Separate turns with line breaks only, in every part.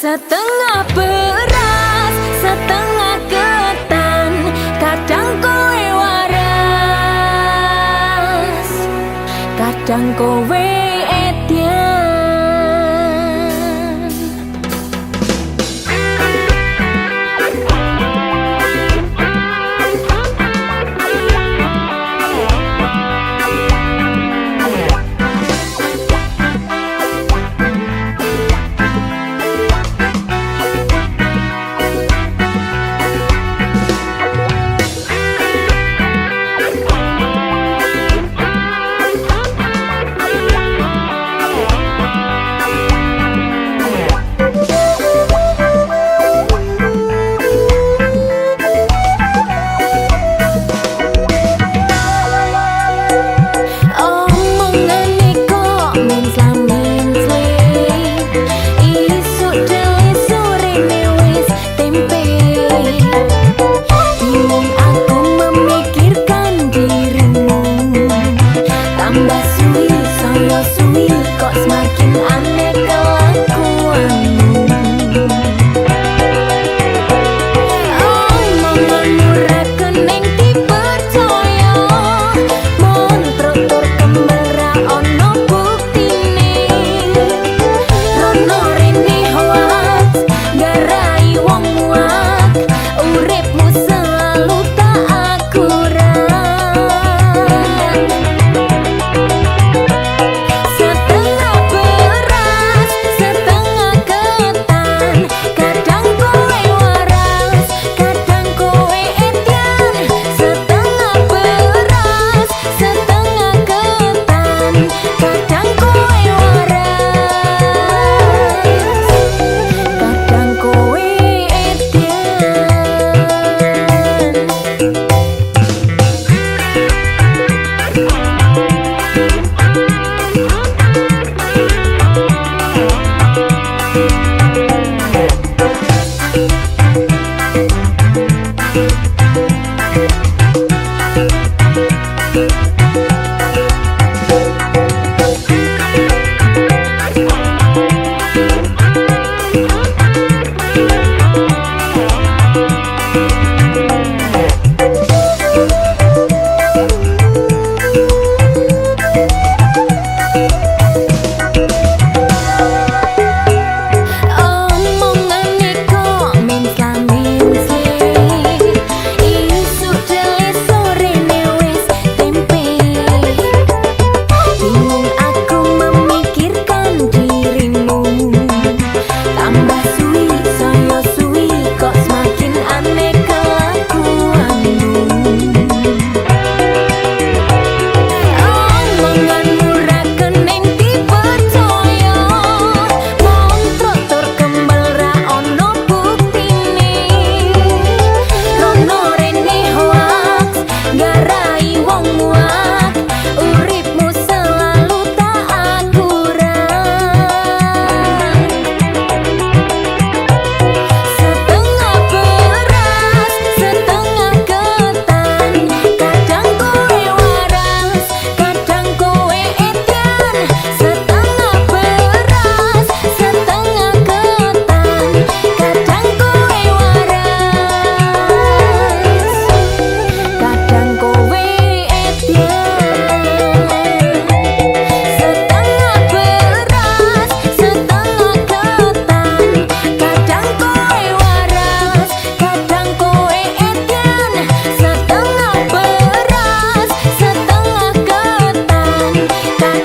Setengah beras, setengah ketan Kadang kowe waras Kadang kowe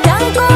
阳光。